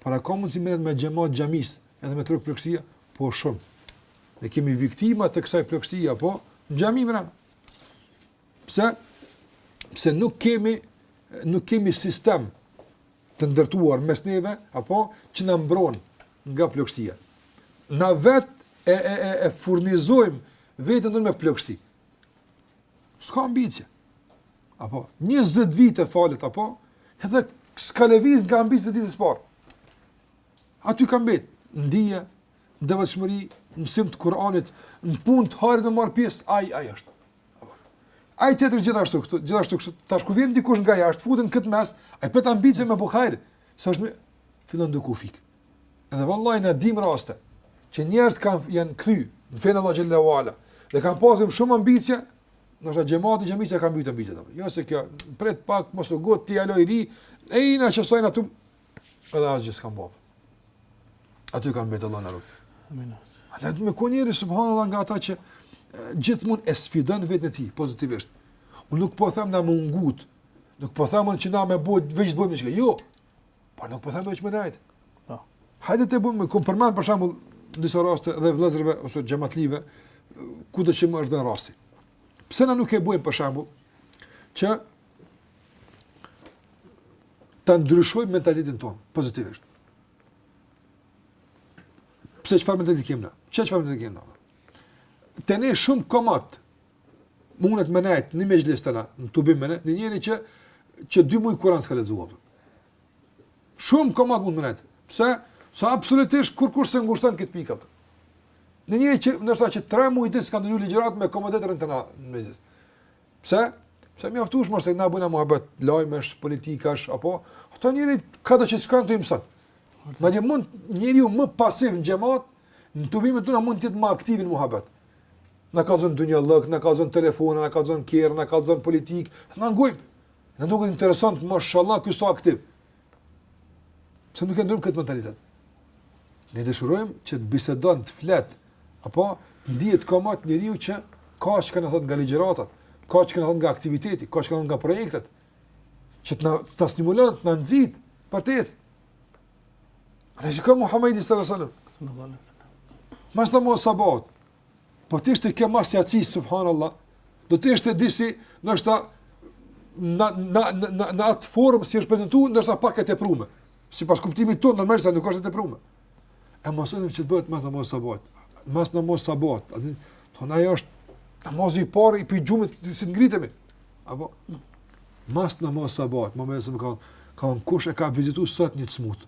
Por a ka mundësi me ndejt me xhemat xhamisë, edhe me t'rrokë plogështia? Po shumë. Ne kemi viktima të kësaj plogështie, apo në xhami mrena. Pse? Pse nuk kemi, nuk kemi sistem të ndërtuar mes neve, apo që na mbron nga plogështia. Na vetë e, e, e, e furnizojmë veten me plogështi. S'ka ambicie. Apo, njëzët vite falet, apo, edhe s'ka lëviz nga ambiciet e ditës së parë. Aty ka mbet, në dije, në devotshmëri, mësim të Kur'anit, në punë të hajrit me marrë pjesë, ai, ai është. Ai tjetri gjithashtu kështu, gjithashtu kështu, tash kur vjen dikush nga jashtë, futet n'këtë mes, ai pat ambicie me bo hajr, s'është më, fillon duke u fikë. Dhe vallahi na dimë raste, që njerëz kanë, janë kthy në fenë e Allahut xhele ve ala, dhe kanë pasur shumë ambicie, ndoshta xhemati që ambiciet kanë mbytë ambiciet, jo se kjo, prit pak, mos u ngut, ti hala i ri, e ia pakësojnë atu, edhe asgjë s'kanë bo. Aty kanë mbetë, Allahu na ruajtë. Amin. Le të me kenë njeri, subhanallah, nga ata që gjithmonë e sfidon veten e tij, pozitivisht. Unë nuk po them me u ngut, nuk po them unë që na me bo, veç të bëjtë një që, jo, Po nuk po them veç me nejt. Po. Hajde të bëjmë kur përmend për shembull disa raste dhe vëllezërve ose xhamatlive kur që m'është dhënë rasti. Pse na nuk e bëjmë për shembull që ta ndryshojmë mentalitetin tonë pozitivisht. Pse çfarë mentaliteti kemi? Çe çfarë mentaliteti kemi? Te ne shumë komot Mundet me nejt në mexhlis tona, në tubim me nejt, një njeri që, që dy muj kuran s'ka lexuar. Shumë komot mund me nejt. Pse? Sa absolutisht kurrkush s'e ngushtan këtë pikë. Një njeri që, nërsa që tre muj ditë s'ka ndëgju ligjëratë me komoditet rrin te na në mexhlis. Pse? Pse mjaftueshëm është se na bëjmë muhabet, lojnash, politikash, apo, ato njëri ka do që s'ka në të imësën. Madje mund njeriu më pasiv në xhemat, në tubimet tona mund të jetë më aktivi në muhabet. Na kallëzon dunjallëk, na kallëzon telefona, na kallëzon kerre, na kallëzon politikë, na ngojmë. Na duket interesant, mashallah, ky sa aktiv. Pse nuk e ndrojmë këtë mentalitet? Ne dëshirojmë që të bisedon, të flet, apo të ndihet komot njeriu që ka çka na thot nga ligjëratat, ka çka na thot nga aktiviteti, ka çka na thotë nga projektet që të na të stimulon, të na nxit për të. Dhe shikoni Muhamedi sallallahu alaihi wasallam. Mas namaz sabahut. Po të ishte kjo mas jacisë subhanallahu. Do të ishte disi, ndoshta në në në në atë formë si është prezantuar, ndoshta pak e tepruar. Sipas kuptimit tonë normalisht nuk është e tepruar. E mësonim që bëhet mas namaz sabahut. Mas namaz sabahut. A e din, ajo është namazi i parë prej gjumit si ngritemi. Apo mas namaz sabahut, me m'pyet a ka kush e ka vizitu sot një të smut.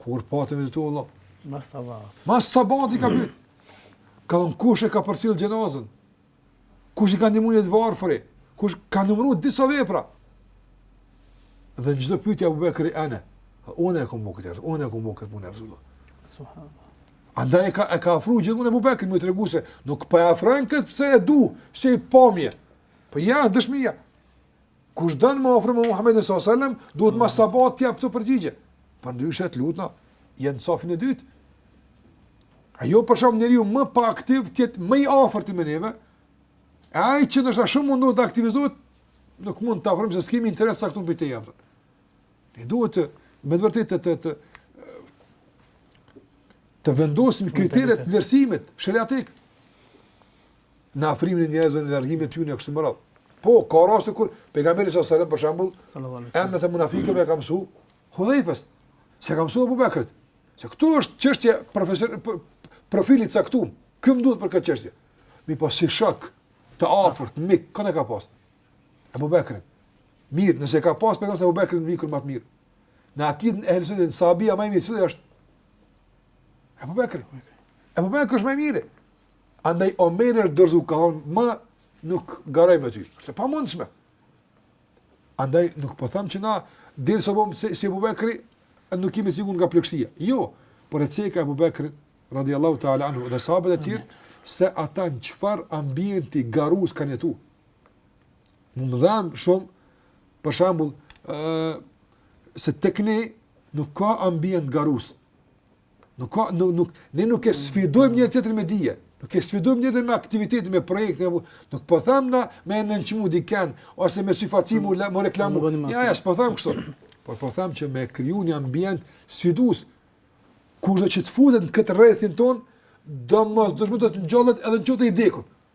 Kur po e vizitu Allah. Mas sabahut. Mas sabahut i ka bë. A ka kush e ka përcjell xhenazën. Kush i ka ndihmuar të varfërit? Kush, ka numëruar disa vepra? Dhe çdo pyetje Abu Bekri ana. Unë e kam bërë këtë, unë e kam bërë këtë, ja Resulullah. Subhanallah. Andaj e ka, e ka afru gjithmonë Ebu Bekrin, me tregu se nuk po po e afroj këtë pse e du, si pamje. Por po ja, dëshmija. Kush don me u afru me Muhammedin s.a.s. duhet mas sabahut t'i jep këto përgjigje. Përndryshe të lutna, rri në safin e dytë. E jo për shembull njeriu më pa aktiv të jetë më i afërt me neve, e ai që është duke shumë mundu të aktivizohet, nuk mund ta afrojmë se s'kemi interes të caktuar për te jam. Ne duhet të, me të vërtetë të, të, të, të vendosim kriteret e vlerësimit sheriatik, në afrimin e njerëzve, në largimin e tyre e kështu me radhë. Po, ka raste kur, pejgamberi alejhi selam, për shembull, emnat e munafikëve ia ka mësu Hudhejfes, s'ia ka mësu Ebu Bekrit, se këtu është çështje profesor, profilit caktum, ky më duhet për këtë çështje. Mirëpo, si shok, të afërt, mik, kënë e ka pasë. Abu Bekrin. Mirë, nëse ka pas pejgamberi Abu Bekrin mikun më të mirë. Në akidën e Ahlus Sunnit sahabi më i mirë cili është? Abu Bekri. Abu Bekri është më i mirë. Andaj Omeri është dorzu ka thonë më nuk garoj me ty. S'e pa t'mundshme. Andaj nuk po them që na derisa s'bohemi si Abu Bekri nuk jemi sigurt nga plogështia. Jo, por e ceka Abu Bekri radiallahu ta'ala anhu dhe sahabët e tjerë se ata në çfarë ambienti garus kanë jetu. Mu më dhemb shumë, për shambull, uh, se tek ne nuk ka ambient garus. Nuk ka, nuk, nuk, ne nuk e sfidojmë njëri-tjetrin me dije. Nuk e sfidojmë njëri-tjetrin me aktivitete, me projekte, apo, nuk po them na me e nënçmu dikënd, ose me syfacimu, le, me reklamu. Ja, ja, s'po them kështu. Por po them që me kriju një ambient sfidues, kurdo që të futet në këtë rrethin tonë, domosdo do të ngjallet edhe në qoftë i dekun.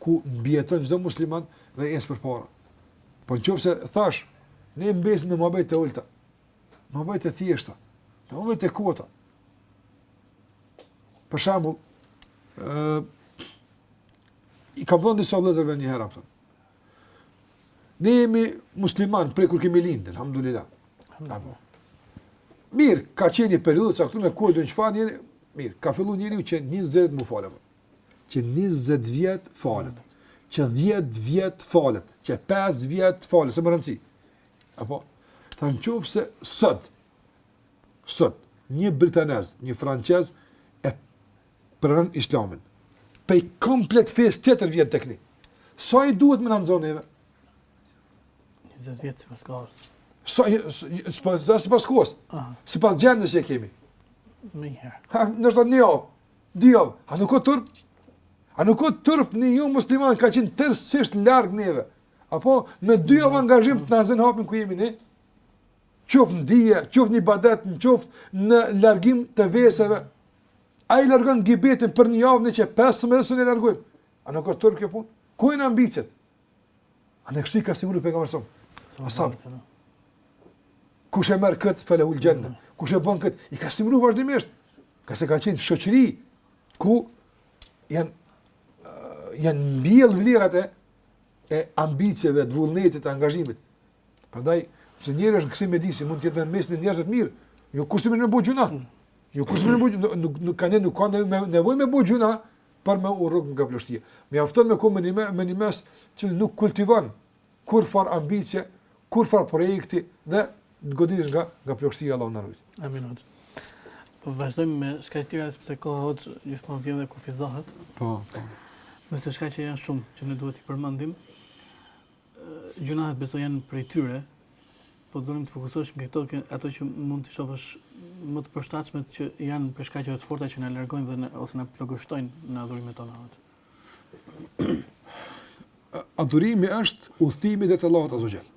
ku mbijeton çdo musliman dhe ec përpara. Po nëse, thashë, ne mbesim në muhabete të ulta. Muhabete të thjeshta. Në muhabete të kota. Për shembull, ë i kam thënë disa vëllezërve një herë apo. Ne jemi musliman prej kur kemi lindë, alhamdulillah. Apo. Mirë, ka qenë një periudhë e caktume kur s'u falë njeri, mirë, ka filluar njeriu që 20 m'u falë. Që njëzet vjet falet, që dhjetë vjet falet, që pesë vjet falet, s'ka rëndësi. Apo, tash në qoftë se sot, sot, një britanez, një francez, e pranon islamin, prej komplet fesë tjetër vjen tek ne. Sa i duhet me na nxonë neve? 20 vjet, sipas kohës. Sa, sipas kohës, sipas gjendjes që e kemi. Më njëherë. Ndoshta një Dy javë, a nuk o turp? A nuk o turp një jomusliman ka qenë tërësisht larg neve? Apo me dy javë angazhim ta na zën hapin ku jemi ne? Qoftë në dije, qoftë në ibadet, në qoftë në largim të veseve. Ai e largon gibetin për një javë, ne që 15 s'e largojmë. A nuk o turp kjo punë? Ku janë ambiciet? Andaj kështu i ka sfidu pejgamberi sa. Ashabët. Kush e merr kët felehul xhenne. Mm. Kush e bën kët i ka sfidu vazhdimisht. Pra se ka qenë shoqëri ku janë janë mbjellë vlerat e e ambicieve, të vullnetit, të angazhimit. Prandaj, nëse njeriu është në kësi mjedisi mund të jetë në mesin e njerëzve të mirë, jo kushtimisht me bë gjynah. Mm. Jo kushtimisht me bëj nuk nuk kanë nuk kanë nevojë me bë gjynah për me u godit nga plogështia. Mjafton me konë në me një mes që nuk kultivon kurrfarë ambicie, kurrfarë projekti dhe të goditesh nga nga plogështia Allahu na rujt. Amin. Vazhdojmë me shkaqet tjera sepse koha hoxhë gjithmonë vjen dhe kufizohet. Po. po. Ndërsa shkaqet janë shumë që ne duhet t'i përmendim, Gjunahet besoj janë prej tyre, po duhej të fokusoheshim ke këto, ato që mund të shofësh më të përshtatshme që janë prej shkaqeve të forta që na largojnë dhe në, ose na plogështojnë në adhurimet tona. Adhurimi është udhëtimi drejt Allahut azze ve xhel.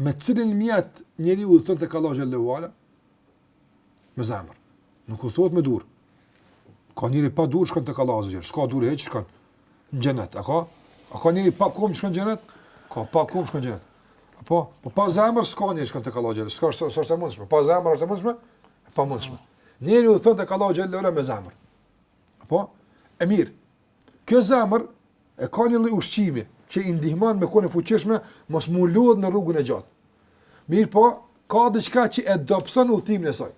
Me cilin mjet njeriu udhëton tek Allahu xhele ve ala? me zemër. Nuk udhëtohet me dur. Ka njeri pa dur shkon tek Allahu azze ve xhel, s'ka dur hiç shkon në xhenet. A ka? A ka njeri pa kom shkon në xhenet? Ka, pa kom shkon në xhenet. Apo, po pa zemër s'ka njeri shkon tek Allahu azze ve xhel, s'ka s'është e mundshme. Pa zemër është e mundshme? E pamundshme. Njeriu udhëton tek Allahu azze ve xhel me zemër. Apo? E mirë. Kjo zemër e ka një lloj ushqimi që i ndihmon me qenë e fuqishme, mos mu lodh në rrugën e gjatë. Mirëpo, ka diçka që e dobëson udhëtimin e saj.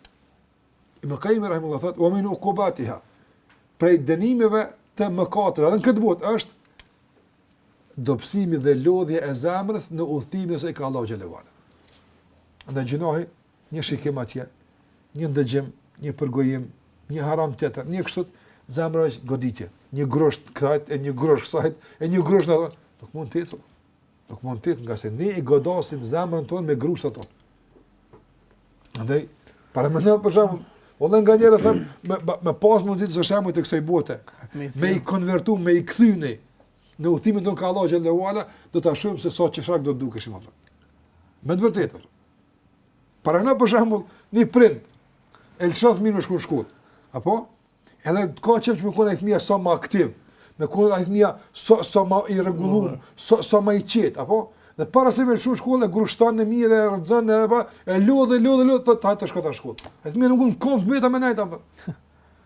Ibn Qayyim rahimehullah thot: "Wa min uqubatiha" Prej dënimeve të mëkateve, edhe në këtë botë është dobësimi dhe lodhja e zemrës në udhëtimin e saj ka Allahu xhele ve ala. Një gjunah një shikim atje, një dëgjim, një përgojim, një haram tjetër, një kështu zemrës goditje, një grusht kësaj e një grusht kësaj e një grusht ato, nuk mund të ecë. Nuk mund të ecë, ngase ne i godasim zemrën tonë me grushta, apo. Andaj paramendo për shembull, vallahi nganjëherë them me me pas mundësi do shembuj të kësaj bote. Me i konvertu, me i kthy në udhëtimin tonë ka Allahu xhele ve ala, do ta shohim se sa qesharak do të dukeshim, apo. Me të vërtetë. Paramendo për shembull, një prind, e lëshon fëmijën me shku në shkollë, apo? Edhe ka qejf që me kon fëmija sa ma aktiv, me kon fëmija sa, sa ma i rregullum, sa, sa ma i qetë, apo? Dhe para se me e lëshu në shkollë, e grushton mirë, e rrëzon, apo, e lodhë, e lodhë, e lodhë, thotë hajt shko tash në shkollë. E fëmija nuk mun në komë t'veta me nejtë, apo?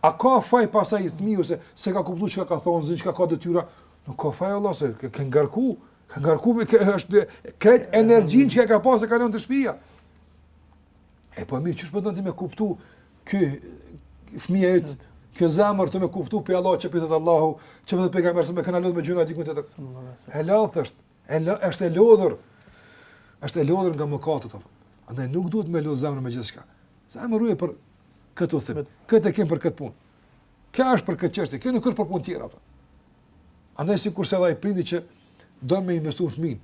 A ka faj pasaj i fëmiju se s'e ka kuptu çka ka thonë, zënë çka ka detyra? Nuk ka faj, vallahi, se e ke ngarku, Ke ngarku me të është krejt energjinë që ka pasë ka lënë te shtëpia. E po mirë, qysh po don ti me kuptu ky fëmija edhe kjo zemër me kuptu për Allah çi po thot Allahu, çi po thot pejgamberi, se me këna lodhë me gjunahe dikun tjetër. E lathë është, e la, është e lodhur, është e lodhur nga mëkatet, andaj nuk duhet me lodhë zemrën me gjithçka. Zemrën ruje për këtë udhëtim, këtë e kemë për këtë punë. Kjo është për këtë çështje, kjo nuk është për punë tjera. Apo. Andaj sikurse ai prindi që do me investu në fëmin,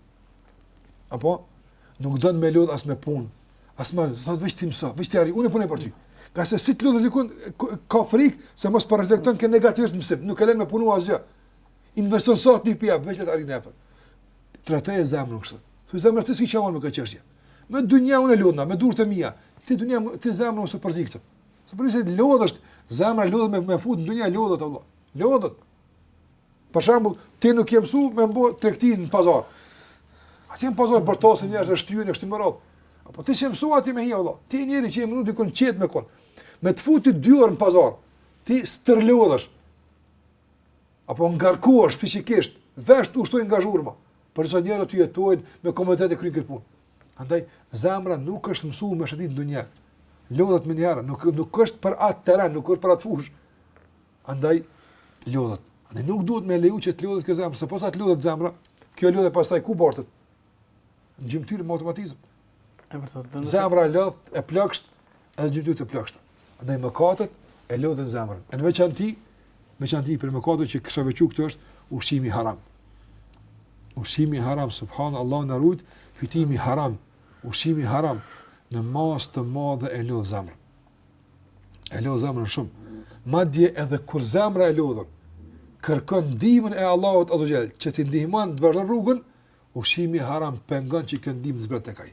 apo nuk do me lodhë as me punë, as me asgjë veç ti mëso, veç ti arri, unë punoj për ty. Ka se si të lodhet dikun, ka frikë, se mos po reflekton ke negativisht në mësim, nuk e len me punu asgjë. Investon satë një pia, veç të arrin, apo. Trajtoje zemrën kështu. Thuj zemër ti si që me këtë çështje. Me dunja unë e lodhna, me durë të mija. Ti dunja, ti zemër mos u përzi këtu. Se fizikisht lodhesh, zemra lodhet me me fut në dynja lodhet vallah. Lodhet. Për shembull, ti nuk je mësuar me bo tregti në pazar. Aty në pazar bërtasin njerëz të shtyjnë kështu me radhë. Apo ti je mësuar aty me hi vallah. Ti njeri që je mësuar dikun qetë me kon. Me të futi dy orë në pazar. Ti stërlodhesh. Apo ngarkohesh fizikisht, veshët ushtojnë nga zhurma. Por sa njerëz aty jetojnë me komoditet e kryejnë këtë punë. Andaj, zemra nuk është mësu me shëtit në dynja, lodhet menjëherë, nuk, nuk është për atë teren, nuk është për atë fushë. Andaj, lodhet. Andaj, nuk duhet me leju që të lodhet kjo zemra, se posa të lodhet zemra, kjo lodhje pastaj ku bartet? Në gjymtyrë, me automatizëm. E vërtetë, zemra e lodhët, e plogshtë, edhe gjymtyrët të plogshta. Andaj mëkatet e lodhin zemrën. Në veçanti, veçanti prej mëkateve që kisha veçuar këtu është ushqimi haram. Ushqimi haram, subhanallah Allahu na rujt, fitimi haram, ushqimi haram në masë të madhe e lodh zemrën. E lodh zemrën shumë. Madje edhe kur zemra e lodhun, kërkon ndihmën e Allahut azze ue xhel, që t'i ndihmon të vazhdon rrugën, ushqimi haram pengon që kjo ndihmë zbret tek ai.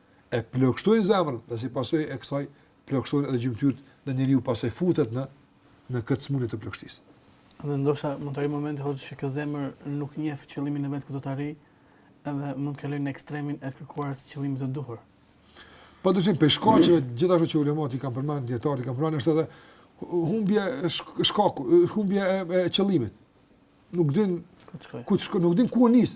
e plogështojnë zemrën dhe si pasojë e kësaj plogështohen edhe gjymtyrët dhe njeriu pastaj futet në në këtë sëmundje të plogështisë. Dhe ndoshta mund të arrijë momenti hoxhë që kjo zemër nuk njeh qëllimin e vet ku do të arrijë, edhe mund të kalojë në ekstremin e të kërkuarës qëllimit të duhur. Po domethënë prej shkaqeve gjithashtu që ulematë i kanë përmend dijetarët i kanë përmend është edhe humbja e shkaku, humbja e, e qëllimit. Nuk din ku të shkojë, nuk din ku u nis.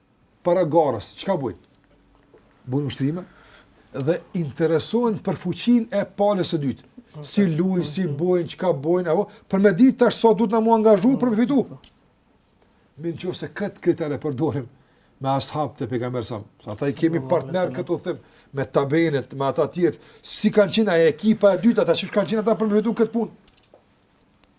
para garës, çka bëjnë? Bëjnë ushtrime dhe interesohen për fuqinë e palës së dytë. Si luajnë, si bëjnë, çka bëjnë, apo për me ditë tash sa duhet na m'u angazhu për me fitu. Në qoftë se kët kriter e përdorim me as'habët e pejgamberit sa. Ata i kemi partner këtu them me tabenet, me ata të tjerë, si kanë qenë ajo ekipa e dytë ata qysh kanë qenë ata për me fitu kët punë.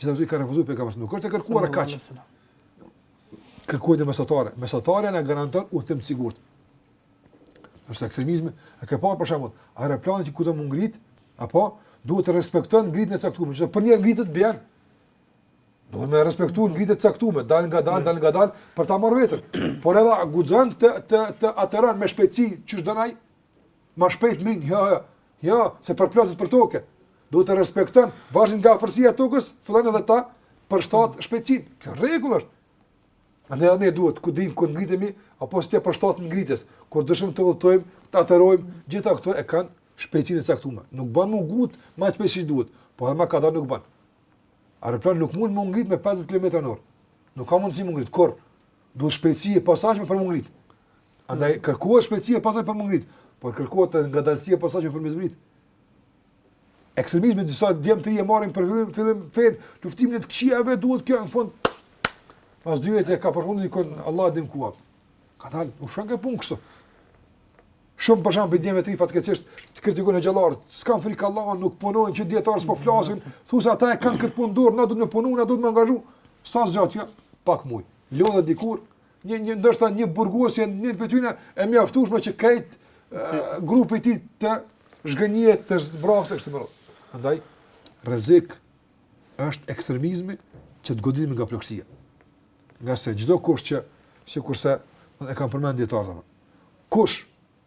Gjithashtu i ka refuzuar pejgamberi, nuk është e kërkuar kaq. Kërkohet mesatarja, mesatarja na garanton udhëtim të sigurt. Është ekstremizmi, a ke pa për shembull, aeroplani që kur do m'u ngrit, apo duhet të respekton ngritjen e caktuar, që për një ngritje të bën. Duhet me respektu ngritjet e caktuara, dalngadalë, dalngadalë për ta marrë vetën. Por edhe s'guxon të të të ateron me shpejtësi qysh don ai. Ma shpejt mirë, jo, jo. Jo, se përplaset për toke. Duhet të respekton, varësisht nga afërsia e tokës, fillon edhe ta përshtat mm. shpejtësinë. Kjo rregull është. Andaj ne duhet kur dojmë të ngritemi apo t'i përshtatemi ngritjes, kur dëshirojmë të udhëtojmë, të aterojmë, mm. gjitha këto e kanë shpejtësinë e caktuar. Nuk bën m'u ngut, më shpejt se duhet, po edhe më kadalë nuk bën. Aeroplan nuk mund m'u ngrit me 50 km/h. Nuk ka mundësi m'u ngrit kurrë. Duhet shpejtësi e posaçme për m'u ngrit. Andaj mm. kërkohet shpejtësia masandej për me ngrit, por kërkohet edhe ngadalësia masandej që për me zbrit. Ekstremizmi disa djem të ri e marrin për fillim, fillim fen, luftimin e të këqijave duhet kjo në fund. Pas dy vjet e ka përfundur dikon Allah e din ku a. Ka dal, u shon pun kështu. Shumë për shembull djem të ri fatkeqësisht të kritikojnë hoxhallarë, s'kan frikë Allah, nuk punojnë që dijetarët s'po flasin, thu se ata e kanë këtë punë dorë, na duhet me punu, na duhet me u angazhu. Sa zot jo, pak muj. Lodhet dikur Një një ndoshta një burgosje në një pështymë e mjaftueshme që krejt grupi i tij të zhgënjehet të zmbrapset kështu më Andaj rrezik është ekstremizmi që të goditë nga plogështia. Ngase çdo kush që sikurse e kam përmendë dijetarët Kush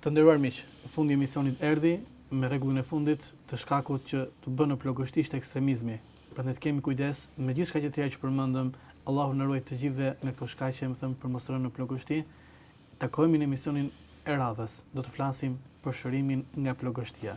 Të nderuar miq, fundi i emisionit erdhi me rregullin e fundit të shkakut që të bënë plogështi, ishte ekstremizmi. Prandaj të kemi kujdes me gjithë shkaqet tjera që përmendëm. Allahu na ruajt të gjithëve nga këto shkaqe, me thënë për mos të rënë në plogështi. Takohemi në emisionin e radhës. Do të flasim për shërimin nga plogështia.